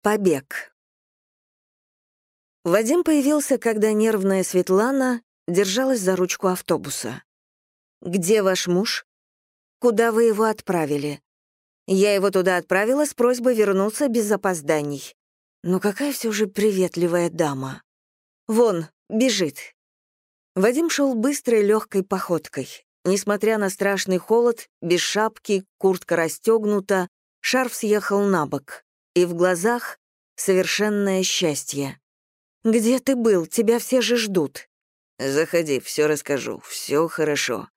Побег. Вадим появился, когда нервная Светлана держалась за ручку автобуса. «Где ваш муж? Куда вы его отправили?» «Я его туда отправила с просьбой вернуться без опозданий». «Ну какая все же приветливая дама!» «Вон, бежит». Вадим шел быстрой легкой походкой. Несмотря на страшный холод, без шапки, куртка расстегнута, шарф съехал на бок и в глазах совершенное счастье. «Где ты был? Тебя все же ждут». «Заходи, все расскажу, все хорошо».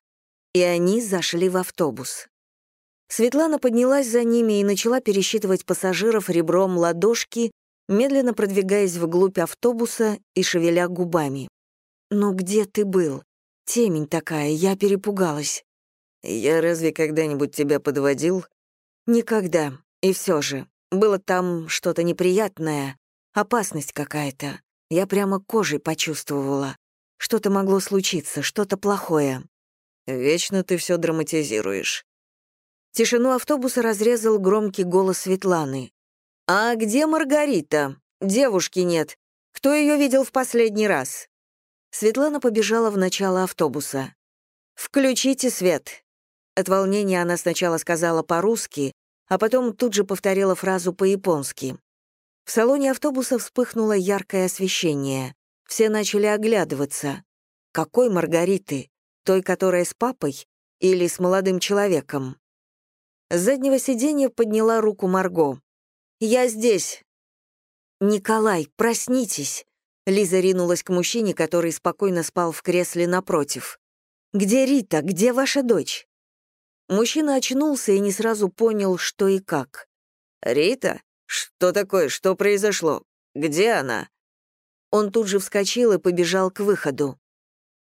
И они зашли в автобус. Светлана поднялась за ними и начала пересчитывать пассажиров ребром ладошки, медленно продвигаясь вглубь автобуса и шевеля губами. «Ну где ты был? Темень такая, я перепугалась». «Я разве когда-нибудь тебя подводил?» «Никогда. И все же. Было там что-то неприятное, опасность какая-то. Я прямо кожей почувствовала. Что-то могло случиться, что-то плохое. Вечно ты все драматизируешь. Тишину автобуса разрезал громкий голос Светланы. «А где Маргарита? Девушки нет. Кто ее видел в последний раз?» Светлана побежала в начало автобуса. «Включите свет». От волнения она сначала сказала по-русски, а потом тут же повторила фразу по-японски. В салоне автобуса вспыхнуло яркое освещение. Все начали оглядываться. Какой Маргариты? Той, которая с папой? Или с молодым человеком? С заднего сиденья подняла руку Марго. «Я здесь!» «Николай, проснитесь!» Лиза ринулась к мужчине, который спокойно спал в кресле напротив. «Где Рита? Где ваша дочь?» Мужчина очнулся и не сразу понял, что и как. «Рита? Что такое? Что произошло? Где она?» Он тут же вскочил и побежал к выходу.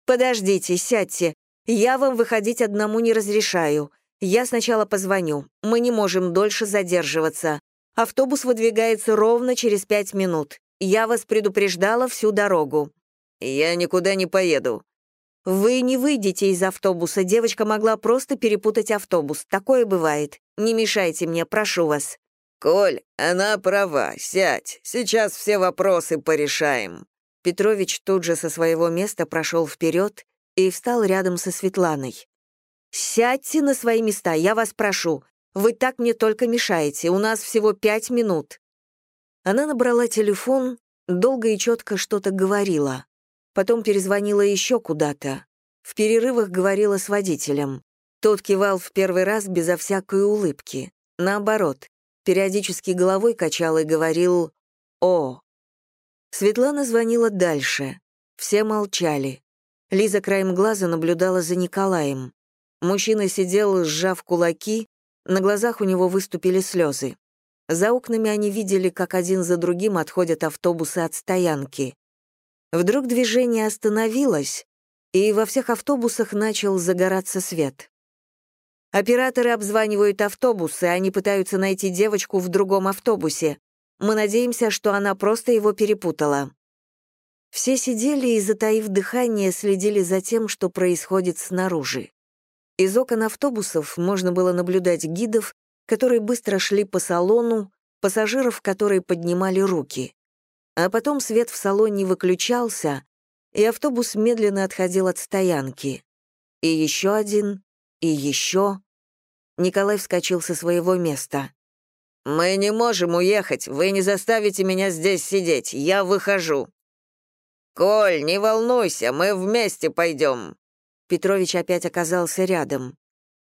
«Подождите, сядьте. Я вам выходить одному не разрешаю. Я сначала позвоню. Мы не можем дольше задерживаться. Автобус выдвигается ровно через пять минут. Я вас предупреждала всю дорогу». «Я никуда не поеду», «Вы не выйдете из автобуса, девочка могла просто перепутать автобус. Такое бывает. Не мешайте мне, прошу вас». «Коль, она права, сядь. Сейчас все вопросы порешаем». Петрович тут же со своего места прошел вперед и встал рядом со Светланой. «Сядьте на свои места, я вас прошу. Вы так мне только мешаете, у нас всего пять минут». Она набрала телефон, долго и четко что-то говорила. Потом перезвонила еще куда-то. В перерывах говорила с водителем. Тот кивал в первый раз безо всякой улыбки. Наоборот, периодически головой качал и говорил «О». Светлана звонила дальше. Все молчали. Лиза краем глаза наблюдала за Николаем. Мужчина сидел, сжав кулаки, на глазах у него выступили слезы. За окнами они видели, как один за другим отходят автобусы от стоянки. Вдруг движение остановилось, и во всех автобусах начал загораться свет. Операторы обзванивают автобусы, они пытаются найти девочку в другом автобусе. Мы надеемся, что она просто его перепутала. Все сидели и, затаив дыхание, следили за тем, что происходит снаружи. Из окон автобусов можно было наблюдать гидов, которые быстро шли по салону, пассажиров, которые поднимали руки. А потом свет в салоне выключался, и автобус медленно отходил от стоянки. И еще один, и еще. Николай вскочил со своего места. «Мы не можем уехать, вы не заставите меня здесь сидеть, я выхожу». «Коль, не волнуйся, мы вместе пойдем». Петрович опять оказался рядом.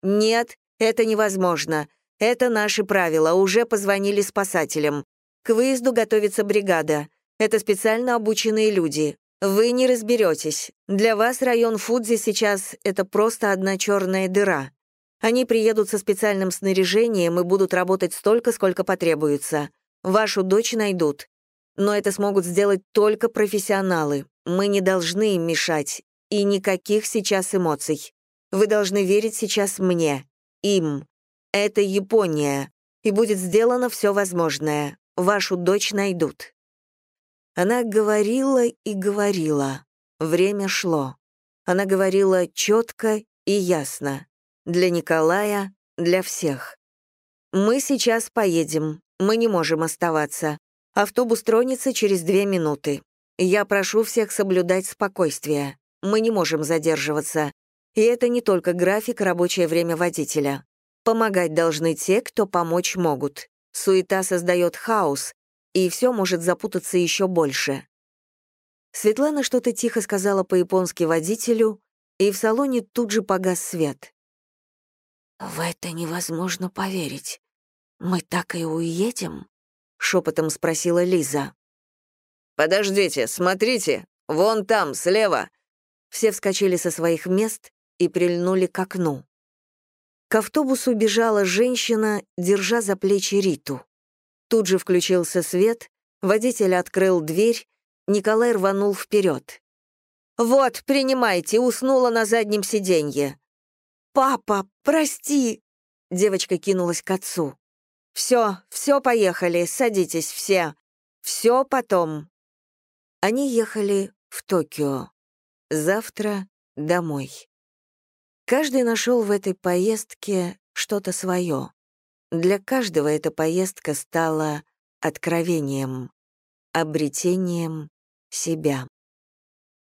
«Нет, это невозможно. Это наши правила, уже позвонили спасателям. К выезду готовится бригада. Это специально обученные люди. Вы не разберетесь. Для вас район Фудзи сейчас — это просто одна черная дыра. Они приедут со специальным снаряжением и будут работать столько, сколько потребуется. Вашу дочь найдут. Но это смогут сделать только профессионалы. Мы не должны им мешать. И никаких сейчас эмоций. Вы должны верить сейчас мне. Им. Это Япония. И будет сделано все возможное. Вашу дочь найдут. Она говорила и говорила. Время шло. Она говорила четко и ясно. Для Николая, для всех. «Мы сейчас поедем. Мы не можем оставаться. Автобус тронется через две минуты. Я прошу всех соблюдать спокойствие. Мы не можем задерживаться. И это не только график, рабочее время водителя. Помогать должны те, кто помочь могут. Суета создает хаос, и все может запутаться еще больше. Светлана что-то тихо сказала по-японски водителю, и в салоне тут же погас свет. «В это невозможно поверить. Мы так и уедем?» — шепотом спросила Лиза. «Подождите, смотрите, вон там, слева!» Все вскочили со своих мест и прильнули к окну. К автобусу бежала женщина, держа за плечи Риту. Тут же включился свет, водитель открыл дверь, Николай рванул вперед. «Вот, принимайте, уснула на заднем сиденье». «Папа, прости!» Девочка кинулась к отцу. «Все, все, поехали, садитесь все. Все потом». Они ехали в Токио. Завтра домой. Каждый нашел в этой поездке что-то свое. Для каждого эта поездка стала откровением, обретением себя.